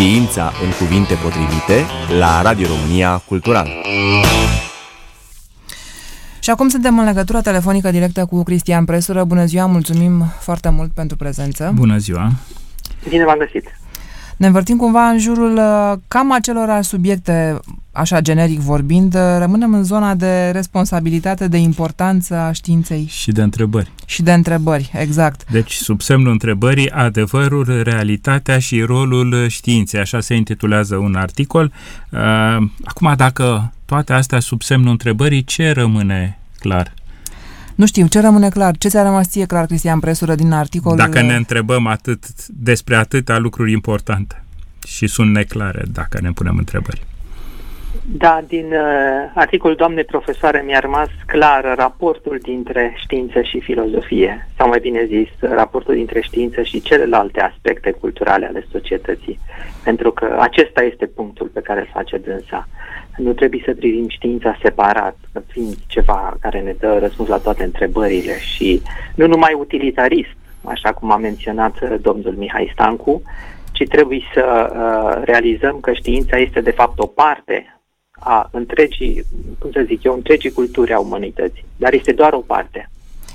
Știința în cuvinte potrivite la Radio România Cultural. Și acum suntem în legătură telefonică directă cu Cristian Presură. Bună ziua, mulțumim foarte mult pentru prezență. Bună ziua! Bine v-am găsit! Ne învârtim cumva în jurul uh, cam acelor subiecte, așa generic vorbind, uh, rămânem în zona de responsabilitate, de importanță a științei. Și de întrebări. Și de întrebări, exact. Deci, sub semnul întrebării, adevărul, realitatea și rolul științei, așa se intitulează un articol. Uh, acum, dacă toate astea sub semnul întrebării, ce rămâne clar? Nu știu, ce rămâne clar? Ce ți-a rămas ție clar, Cristian Presură, din articolul... Dacă ne întrebăm atât despre atâtea lucruri importante și sunt neclare dacă ne punem întrebări. Da, din uh, articolul doamnei profesoare mi-a rămas clar raportul dintre știință și filozofie, sau mai bine zis, raportul dintre știință și celelalte aspecte culturale ale societății, pentru că acesta este punctul pe care îl face dânsa. Nu trebuie să privim știința separat, fiind ceva care ne dă răspuns la toate întrebările și nu numai utilitarist, așa cum a menționat domnul Mihai Stancu, ci trebuie să uh, realizăm că știința este de fapt o parte a întregii, cum să zic eu, întregii culturi a umanității, dar este doar o parte.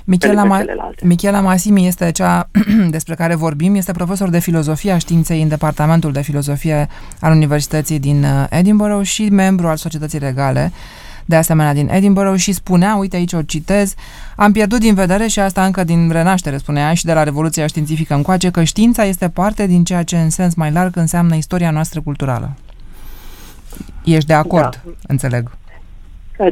Michela, Ma- Michela Masimi este cea despre care vorbim, este profesor de filozofie a științei în Departamentul de Filozofie al Universității din uh, Edinburgh și membru al Societății Regale, de asemenea din Edinburgh și spunea, uite aici o citez, am pierdut din vedere și asta încă din renaștere, spunea și de la Revoluția Științifică încoace, că știința este parte din ceea ce în sens mai larg înseamnă istoria noastră culturală. Ești de acord, da. înțeleg.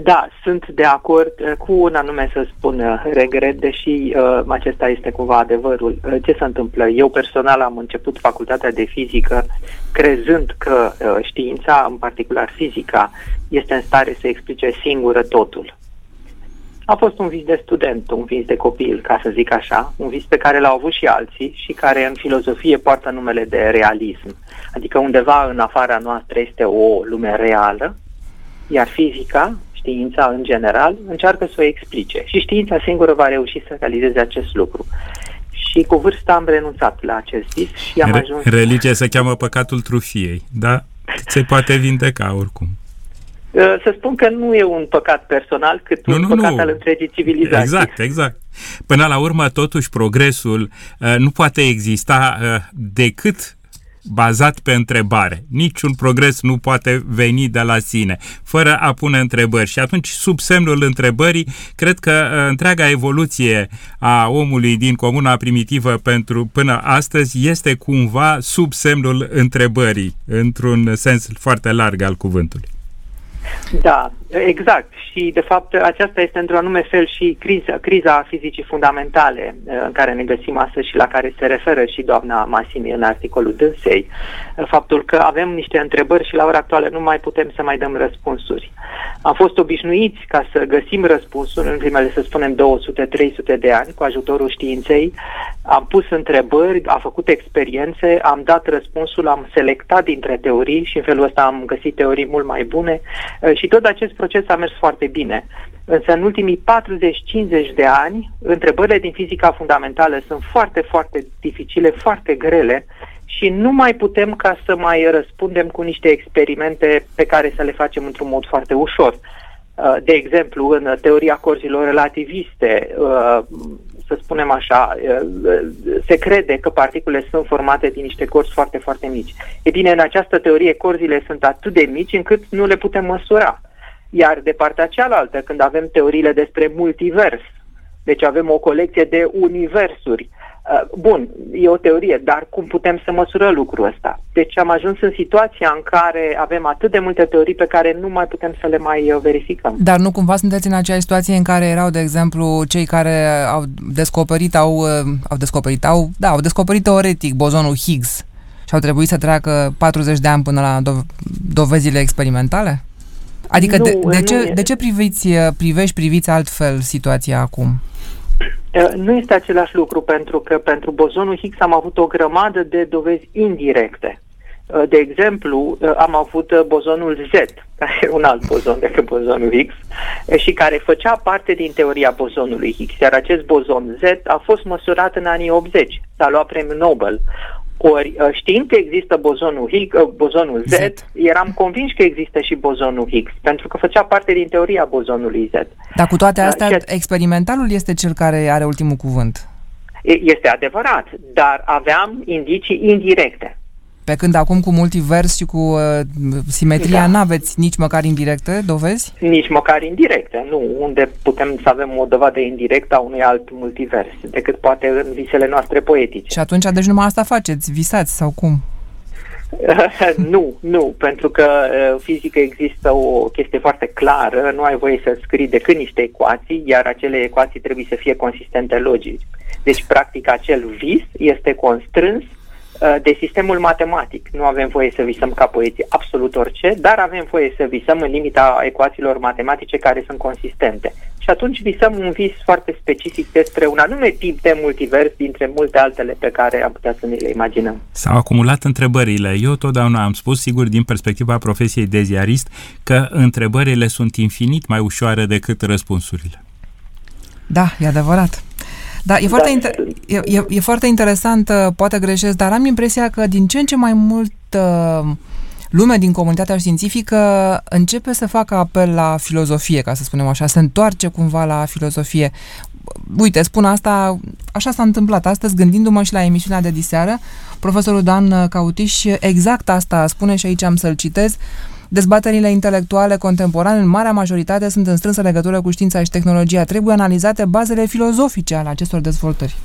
Da, sunt de acord uh, cu un anume să spun uh, regret, deși uh, acesta este cumva adevărul. Uh, ce se întâmplă? Eu personal am început facultatea de fizică crezând că uh, știința, în particular fizica, este în stare să explice singură totul. A fost un vis de student, un vis de copil, ca să zic așa, un vis pe care l-au avut și alții și care în filozofie poartă numele de realism. Adică undeva în afara noastră este o lume reală, iar fizica, știința în general, încearcă să o explice. Și știința singură va reuși să realizeze acest lucru. Și cu vârsta am renunțat la acest vis și am Re- ajuns... Religia se cheamă păcatul trufiei, da? Se poate vindeca oricum. Uh, să spun că nu e un păcat personal, cât nu, un nu, păcat nu. al întregii civilizații. Exact, exact. Până la urmă, totuși, progresul uh, nu poate exista uh, decât bazat pe întrebare. Niciun progres nu poate veni de la sine, fără a pune întrebări. Și atunci, sub semnul întrebării, cred că uh, întreaga evoluție a omului din comuna primitivă pentru până astăzi este cumva sub semnul întrebării, într-un sens foarte larg al cuvântului. Da, exact. Și, de fapt, aceasta este, într-un anume fel, și criza, criza fizicii fundamentale uh, în care ne găsim astăzi și la care se referă și doamna Masimi în articolul dânsei. Uh, faptul că avem niște întrebări și, la ora actuală, nu mai putem să mai dăm răspunsuri. Am fost obișnuiți ca să găsim răspunsuri în primele, să spunem, 200-300 de ani cu ajutorul științei. Am pus întrebări, am făcut experiențe, am dat răspunsul, am selectat dintre teorii și în felul ăsta am găsit teorii mult mai bune uh, și tot acest proces a mers foarte bine. Însă în ultimii 40-50 de ani, întrebările din fizica fundamentală sunt foarte, foarte dificile, foarte grele și nu mai putem ca să mai răspundem cu niște experimente pe care să le facem într-un mod foarte ușor. Uh, de exemplu, în teoria corzilor relativiste, uh, să spunem așa, uh, se crede că particulele sunt formate din niște corzi foarte, foarte mici. E bine, în această teorie corzile sunt atât de mici încât nu le putem măsura. Iar de partea cealaltă, când avem teoriile despre multivers, deci avem o colecție de universuri, uh, Bun, e o teorie, dar cum putem să măsurăm lucrul ăsta? Deci am ajuns în situația în care avem atât de multe teorii pe care nu mai putem să le mai uh, verificăm. Dar nu cumva sunteți în acea situație în care erau, de exemplu, cei care au descoperit, au, uh, au descoperit, au, da, au descoperit teoretic bozonul Higgs și au trebuit să treacă 40 de ani până la do- dovezile experimentale? Adică nu, de, de, ce, de ce priviți, privești, priviți altfel situația acum? Nu este același lucru pentru că pentru bozonul Higgs am avut o grămadă de dovezi indirecte. De exemplu, am avut bozonul Z, care e un alt bozon decât bozonul Higgs, și care făcea parte din teoria bozonului Higgs. Iar acest bozon Z a fost măsurat în anii 80. S-a luat premiul Nobel Ori uh, știind că există bozonul, Higgs, uh, bozonul Z, Z, eram convins că există și bozonul Higgs, pentru că făcea parte din teoria bozonului Z. Dar cu toate astea, uh, experimentalul este cel care are ultimul cuvânt. Este adevărat, dar aveam indicii indirecte. Pe când acum cu multivers și cu uh, simetria da. n-aveți nici măcar indirecte dovezi? Nici măcar indirecte, nu. Unde putem să avem o dovadă indirectă a unui alt multivers, decât poate în visele noastre poetice. Și atunci, deci numai asta faceți, visați sau cum? nu, nu, pentru că uh, fizică există o chestie foarte clară, nu ai voie să scrii decât niște ecuații, iar acele ecuații trebuie să fie consistente logici. Deci, practic, acel vis este constrâns Uh, de sistemul matematic. Nu avem voie să visăm ca poeții absolut orice, dar avem voie să visăm în limita ecuațiilor matematice care sunt consistente. Și atunci visăm un vis foarte specific despre un anume tip de multivers dintre multe altele pe care am putea să ne le imaginăm. S-au acumulat întrebările. Eu totdeauna am spus, sigur, din perspectiva profesiei de ziarist, că întrebările sunt infinit mai ușoare decât răspunsurile. Da, e adevărat. Da, e foarte, da. Inter- e, e, e foarte interesant, uh, poate greșesc, dar am impresia că din ce în ce mai mult uh, lumea din comunitatea științifică începe să facă apel la filozofie, ca să spunem așa, se întoarce cumva la filozofie. Uite, spun asta, așa s-a întâmplat astăzi, gândindu-mă și la emisiunea de diseară, profesorul Dan Cautiș exact asta spune și aici am să-l citez, Dezbaterile intelectuale contemporane, în marea majoritate, sunt în strânsă legătură cu știința și tehnologia. Trebuie analizate bazele filozofice ale acestor dezvoltări.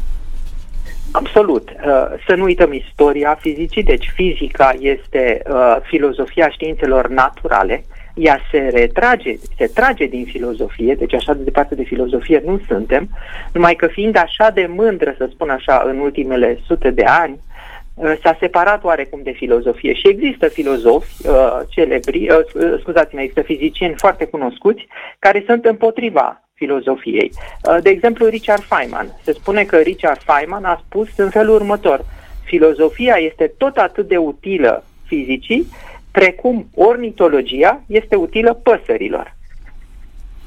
Absolut. Uh, să nu uităm istoria fizicii, deci fizica este uh, filozofia științelor naturale, ea se retrage, se trage din filozofie, deci așa de departe de filozofie nu suntem, numai că fiind așa de mândră, să spun așa, în ultimele sute de ani, Uh, s-a separat oarecum de filozofie și există filozofi uh, celebri, uh, uh, scuzați-mă, există fizicieni foarte cunoscuți care sunt împotriva filozofiei. Uh, de exemplu, Richard Feynman. Se spune că Richard Feynman a spus în felul următor. Filozofia este tot atât de utilă fizicii precum ornitologia este utilă păsărilor.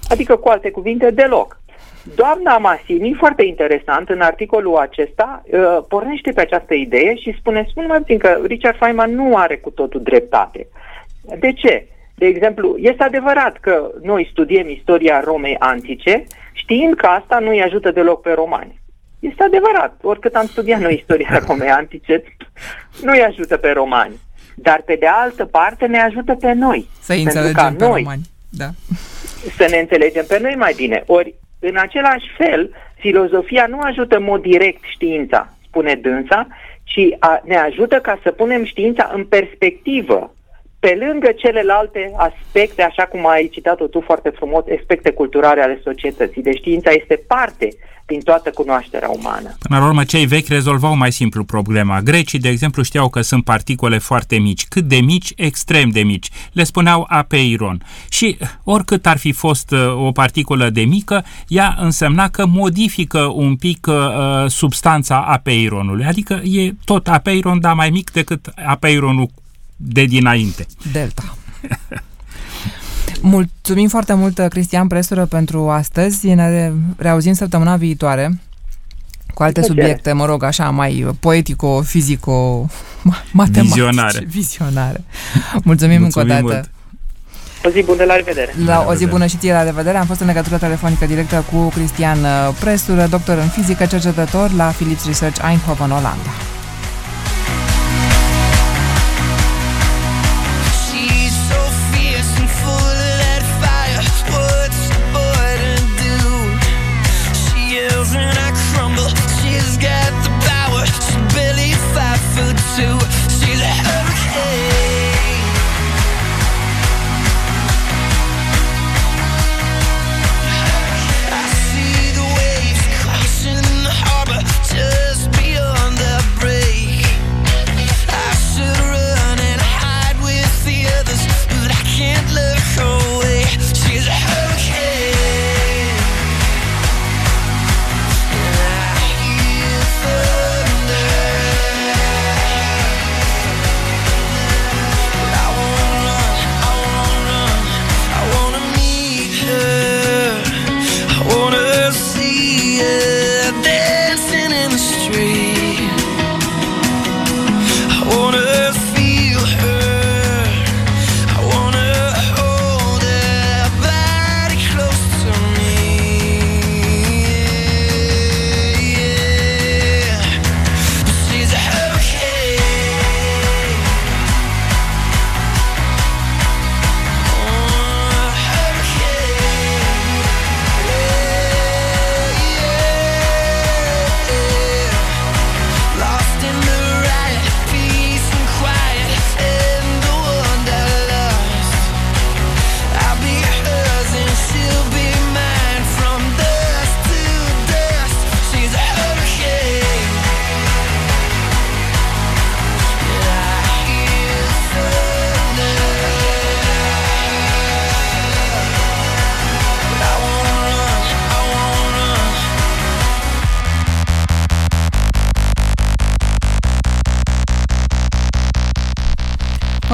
Adică, cu alte cuvinte, deloc. Doamna Masini, foarte interesant, în articolul acesta, uh, pornește pe această idee și spune, spune mai puțin că Richard Feynman nu are cu totul dreptate. De ce? De exemplu, este adevărat că noi studiem istoria Romei antice, știind că asta nu îi ajută deloc pe romani. Este adevărat, oricât am studiat noi istoria Romei antice, nu îi ajută pe romani. Dar pe de altă parte ne ajută pe noi. Să înțelegem pe noi, romani. Da. Să ne înțelegem pe noi mai bine. Ori în același fel, filozofia nu ajută în mod direct știința, spune dânsa, ci a, ne ajută ca să punem știința în perspectivă, pe lângă celelalte aspecte, așa cum ai citat-o tu foarte frumos, aspecte culturale ale societății. Deci știința este parte din toată cunoașterea umană. Până la urmă, cei vechi rezolvau mai simplu problema. Grecii, de exemplu, știau că sunt particule foarte mici. Cât de mici? Extrem de mici. Le spuneau apeiron. Și oricât ar fi fost uh, o particulă de mică, ea însemna că modifică un pic uh, substanța apeironului. Adică e tot apeiron, dar mai mic decât apeironul de dinainte. Delta. Mulțumim foarte mult, Cristian Presură, pentru astăzi. Ne reauzim săptămâna viitoare cu alte subiecte, mă rog, așa, mai poetico, fizico, matematice. Vizionare. Vizionare. Mulțumim, Mulțumim încă o dată. Mult. O zi bună, la revedere! La, o zi bună și ție, la revedere! Am fost în legătură telefonică directă cu Cristian Presură, doctor în fizică, cercetător la Philips Research Eindhoven, Olanda.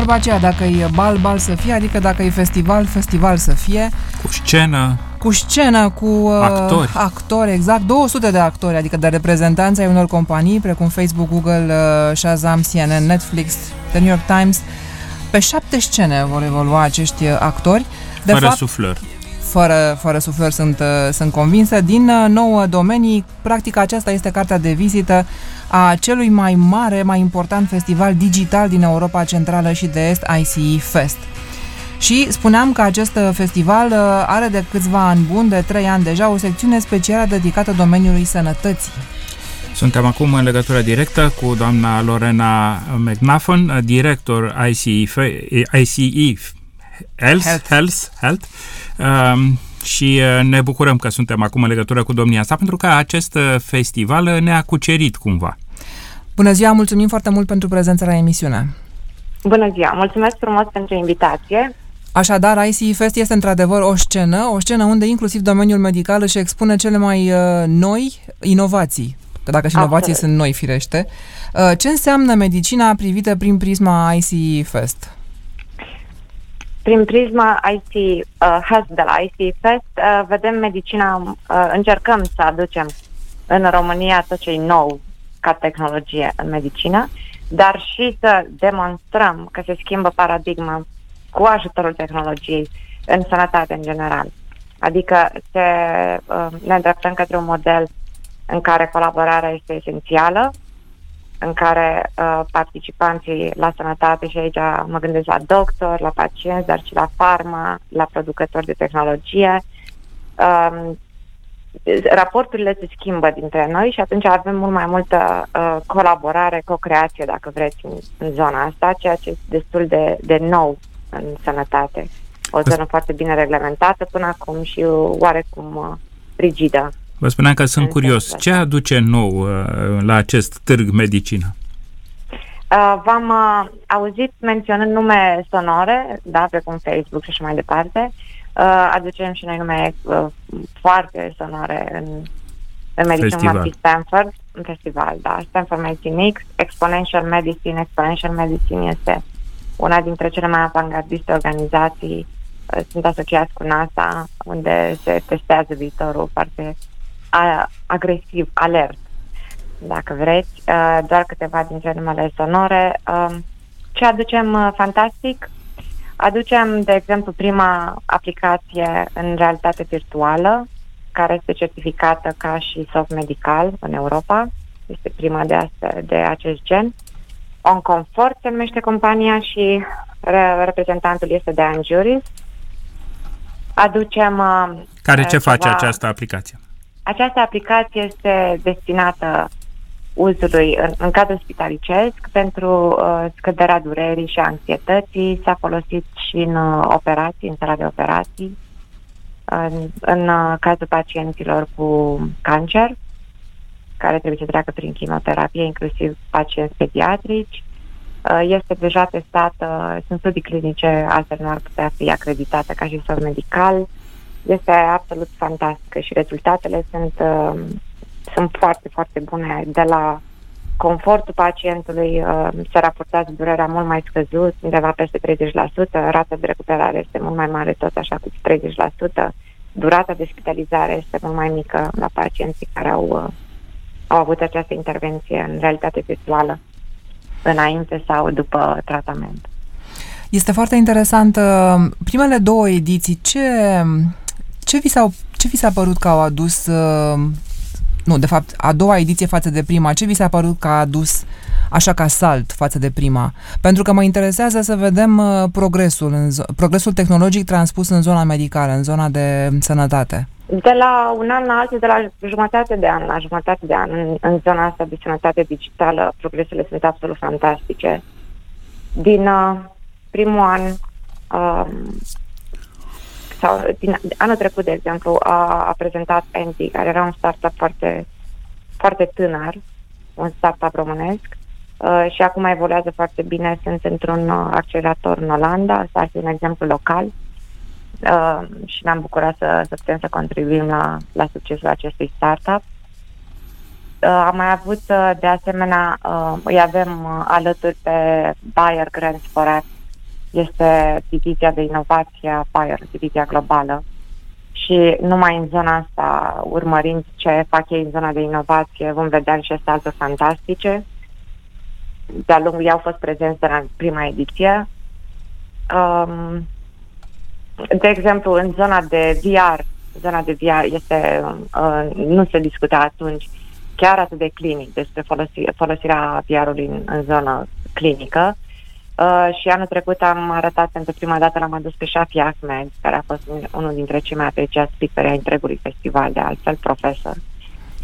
Vorba aceea, dacă e bal, bal să fie, adică dacă e festival, festival să fie. Cu scenă. Cu scenă, cu uh, actori. actori, exact, 200 de actori, adică de reprezentanți ai unor companii precum Facebook, Google, uh, Shazam, CNN, Netflix, The New York Times. Pe șapte scene vor evolua acești uh, actori. De Fără fapt, suflări fără, fără suflări sunt, uh, sunt convinsă. Din uh, nouă domenii, practic aceasta este cartea de vizită a celui mai mare, mai important festival digital din Europa Centrală și de Est, ICE Fest. Și spuneam că acest uh, festival are de câțiva ani buni, de trei ani deja, o secțiune specială dedicată domeniului sănătății. Suntem acum în legătură directă cu doamna Lorena McNaffon, director ICE, ICE Health, Health, Health, Health Um, și uh, ne bucurăm că suntem acum în legătură cu domnia sa, pentru că acest uh, festival uh, ne-a cucerit cumva. Bună ziua, mulțumim foarte mult pentru prezența la emisiune. Bună ziua, mulțumesc frumos pentru invitație. Așadar, ICE Fest este într-adevăr o scenă, o scenă unde inclusiv domeniul medical își expune cele mai uh, noi inovații. Că dacă și inovații Absolut. sunt noi, firește. Uh, ce înseamnă medicina privită prin prisma ICE Fest? Prin prisma IC uh, Health de la IC Fest, uh, vedem medicina, uh, încercăm să aducem în România tot ce e nou ca tehnologie în medicină, dar și să demonstrăm că se schimbă paradigma cu ajutorul tehnologiei în sănătate în general. Adică se, uh, ne îndreptăm către un model în care colaborarea este esențială, în care uh, participanții la sănătate, și aici mă gândesc la doctor, la pacienți, dar și la farma, la producători de tehnologie, um, raporturile se schimbă dintre noi și atunci avem mult mai multă uh, colaborare, co-creație, dacă vreți, în, în zona asta, ceea ce este destul de, de nou în sănătate. O zonă foarte bine reglementată până acum și oarecum uh, rigidă. Vă spuneam că sunt curios. Ce aduce nou uh, la acest târg medicină? Uh, v-am uh, auzit menționând nume sonore, da, precum Facebook și așa mai departe. Uh, aducem și noi nume uh, foarte sonore în, în medicină, cum Stanford, în festival, da. Stanford Medicine X, Exponential Medicine. Exponential Medicine este una dintre cele mai avangardiste organizații. Uh, sunt asociați cu NASA, unde se testează viitorul foarte a, agresiv, alert, dacă vreți, uh, doar câteva dintre numele sonore. Uh, ce aducem uh, fantastic? Aducem, de exemplu, prima aplicație în realitate virtuală, care este certificată ca și soft medical în Europa. Este prima de, astea, de acest gen. On Comfort se numește compania și re- reprezentantul este de Anjuris. Aducem... Care ce ceva... face această aplicație? Această aplicație este destinată uzului în, în cadrul spitalicesc pentru uh, scăderea durerii și anxietății. S-a folosit și în uh, operații, în sala de operații, în, în uh, cazul pacienților cu cancer, care trebuie să treacă prin chimioterapie, inclusiv pacienți pediatrici. Uh, este deja testată, sunt studii clinice, altfel nu ar putea fi acreditată ca și sol medical este absolut fantastică și rezultatele sunt, uh, sunt foarte, foarte bune. De la confortul pacientului uh, se raportează durerea mult mai scăzut, undeva peste 30%, rata de recuperare este mult mai mare, tot așa cu 30%, durata de spitalizare este mult mai mică la pacienții care au, uh, au avut această intervenție în realitate virtuală înainte sau după tratament. Este foarte interesant. Primele două ediții, ce, ce vi, s-au, ce vi s-a părut că au adus, uh, nu, de fapt, a doua ediție față de prima, ce vi s-a părut că a adus așa ca salt față de prima? Pentru că mă interesează să vedem uh, progresul, în zo- progresul tehnologic transpus în zona medicală, în zona de sănătate. De la un an la altul, de la jumătate de an la jumătate de an, în, în zona asta de sănătate digitală, progresele sunt absolut fantastice. Din uh, primul an, uh, sau din anul trecut, de exemplu, a, a prezentat Enti, care era un startup foarte, foarte tânăr, un startup românesc, uh, și acum evoluează foarte bine, sunt într-un uh, accelerator în Olanda, asta ar fi un exemplu local uh, și ne-am bucurat să, să putem să contribuim la, la succesul acestui startup. Uh, am mai avut, uh, de asemenea, uh, îi avem uh, alături pe Bayer Grants for este divizia de inovație a FIRE, divizia globală. Și numai în zona asta, urmărind ce fac ei în zona de inovație, vom vedea și salturi fantastice. De-a lungul ei au fost prezenți în prima ediție. Um, de exemplu, în zona de VR, zona de VR este, uh, nu se discuta atunci chiar atât de clinic despre folosi, folosirea VR-ului în, în zonă clinică. Uh, și anul trecut am arătat pentru prima dată, l-am adus pe Shafi Ahmed, care a fost unul dintre cei mai apreciați speakeri ai întregului festival, de altfel profesor,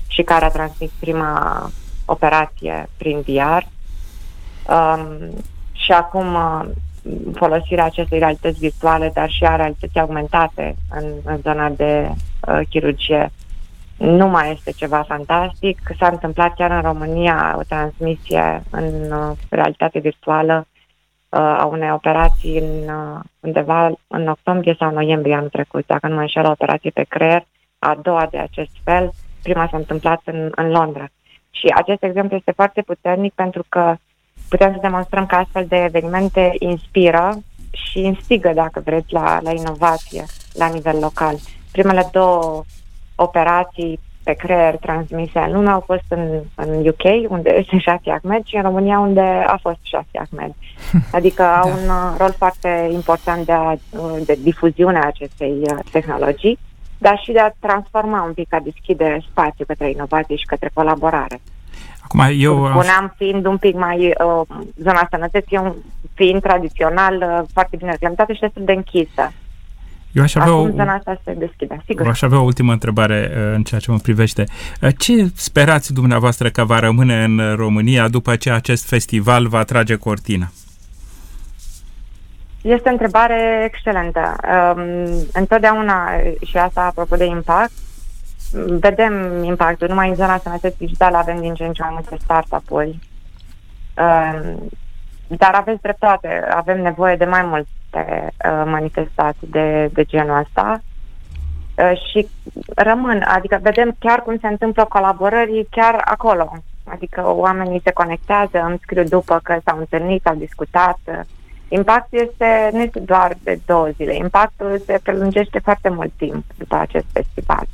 și care a transmis prima operație prin VR. Um, și acum uh, folosirea acestei realități virtuale, dar și a realității augmentate în, în zona de uh, chirurgie nu mai este ceva fantastic. S-a întâmplat chiar în România o transmisie în uh, realitate virtuală uh, a unei operații în, uh, undeva în octombrie sau noiembrie anul trecut, dacă nu mă înșel, o operație pe creier, a doua de acest fel, prima s-a întâmplat în, în Londra. Și acest exemplu este foarte puternic pentru că putem să demonstrăm că astfel de evenimente inspiră și instigă, dacă vreți, la, la inovație la nivel local. Primele două operații pe creier transmise în lume au fost în, în UK, unde este Shafi Ahmed, și în România, unde a fost Shafi Ahmed. Adică da. au un uh, rol foarte important de, a, uh, de difuziune a acestei uh, tehnologii, dar și de a transforma un pic, a deschide spațiu către inovație și către colaborare. Acum, eu... Spuneam, fiind un pic mai... Uh, zona sănătății, un fiind tradițional, uh, foarte bine reglementată și destul de închisă. Eu aș avea, Acum o, zona asta se deschide, sigur. aș avea o ultimă întrebare uh, în ceea ce mă privește. Uh, ce sperați dumneavoastră că va rămâne în România după ce acest festival va trage cortina? Este o întrebare excelentă. Um, întotdeauna, și asta apropo de impact, vedem impactul. Numai în zona sănătății digitale avem din ce în ce mai multe startup-uri. Um, dar aveți dreptate, avem nevoie de mai multe uh, manifestații de, de genul ăsta uh, și rămân, adică vedem chiar cum se întâmplă colaborării chiar acolo. Adică oamenii se conectează, îmi scriu după că s-au întâlnit, au discutat. Impactul este, nu este doar de două zile, impactul se prelungește foarte mult timp după acest festival.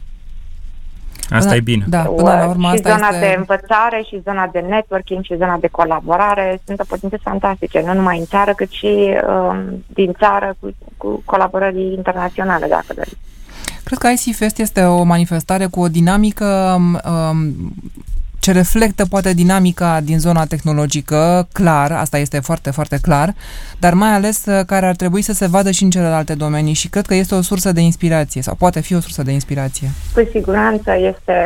Asta până, e bine. Da, până la urmă și asta zona este... de învățare și zona de networking și zona de colaborare sunt oportunități fantastice, nu numai în țară, cât și um, din țară cu, cu colaborării internaționale, dacă doriți. Cred că IC Fest este o manifestare cu o dinamică um, ce reflectă poate dinamica din zona tehnologică, clar, asta este foarte, foarte clar, dar mai ales uh, care ar trebui să se vadă și în celelalte domenii și cred că este o sursă de inspirație sau poate fi o sursă de inspirație. Cu siguranță este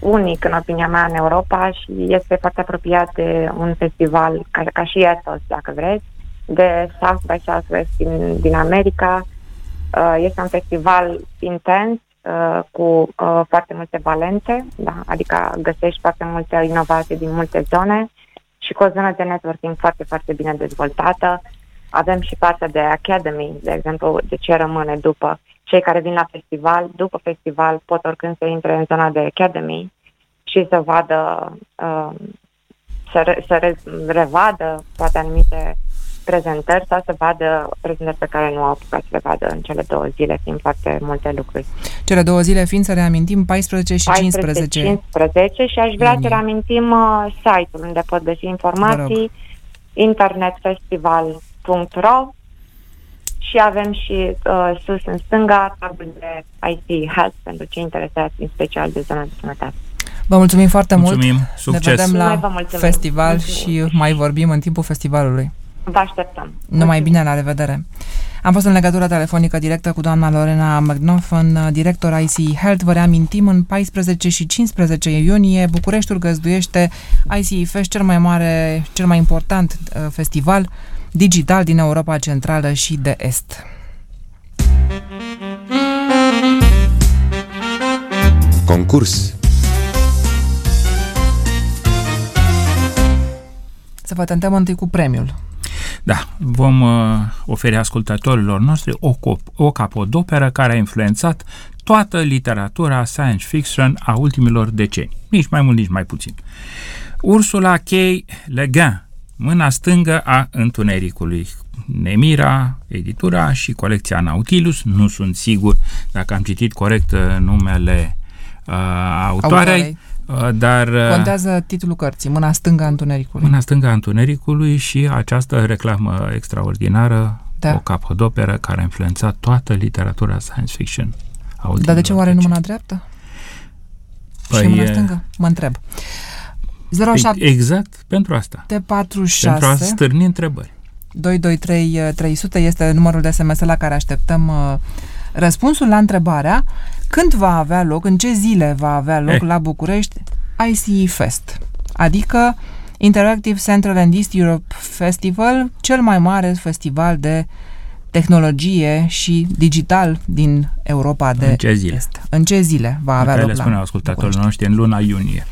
unic în opinia mea în Europa și este foarte apropiat de un festival ca, ca și Ethos, dacă vreți, de South by Southwest din, din America. Uh, este un festival intens Uh, cu uh, foarte multe valențe, da? adică găsești foarte multe inovații din multe zone și cu o zonă de networking foarte, foarte bine dezvoltată. Avem și partea de Academy, de exemplu, de ce rămâne după cei care vin la festival, după festival pot oricând să intre în zona de Academy și să vadă, uh, să, re, să re, revadă poate anumite prezentări sau să vadă prezentări pe care nu au apucat să le vadă în cele două zile, fiind foarte multe lucruri. Cele două zile fiind, să reamintim, 14 și 15. 15 și aș vrea să reamintim uh, site-ul unde pot găsi informații, internetfestival.ro și avem și uh, sus în stânga tabul de IT Health pentru cei interesați în special de zona de sănătate. Vă mulțumim foarte mulțumim. mult. Succes. Ne vedem la festival mulțumim. și mai vorbim în timpul festivalului. Vă așteptăm. Numai bine, la revedere. Am fost în legătură telefonică directă cu doamna Lorena McNaughton, director IC Health. Vă reamintim, în 14 și 15 iunie, Bucureștiul găzduiește IC Fest, cel mai mare, cel mai important uh, festival digital din Europa Centrală și de Est. Concurs Să vă tentăm întâi cu premiul. Da, vom uh, oferi ascultătorilor noștri o, cop- o capodoperă care a influențat toată literatura science fiction a ultimilor decenii. Nici mai mult, nici mai puțin. Ursula K. Le Guin, Mâna stângă a întunericului. Nemira, editura și colecția Nautilus. Nu sunt sigur dacă am citit corect uh, numele uh, autoarei. Uh, dar... Uh, Contează titlul cărții, Mâna stângă a întunericului. Mâna stângă a întunericului și această reclamă extraordinară, da. o capodoperă care a influențat toată literatura science fiction. Dar de ce oare nu mâna dreaptă? Păi și mâna stângă? Mă întreb. 07 exact pentru asta. T46 pentru a stârni întrebări. 223 300 este numărul de SMS la care așteptăm uh, răspunsul la întrebarea când va avea loc, în ce zile va avea loc eh. la București ICE Fest, adică Interactive Central and East Europe Festival, cel mai mare festival de tehnologie și digital din Europa de în ce zile? Est. În ce zile va avea loc le spune ascultătorii noștri în luna iunie.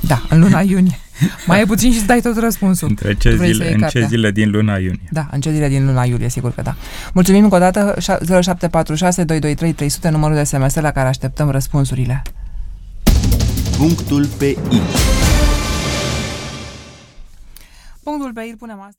Da, în luna iunie. Mai e puțin și îți dai tot răspunsul. Între ce zile, în ce zile din luna iunie. Da, în ce zile din luna iulie, sigur că da. Mulțumim încă o dată 0746 223 300 numărul de SMS la care așteptăm răspunsurile. Punctul pe I. Punctul pe I punem asta.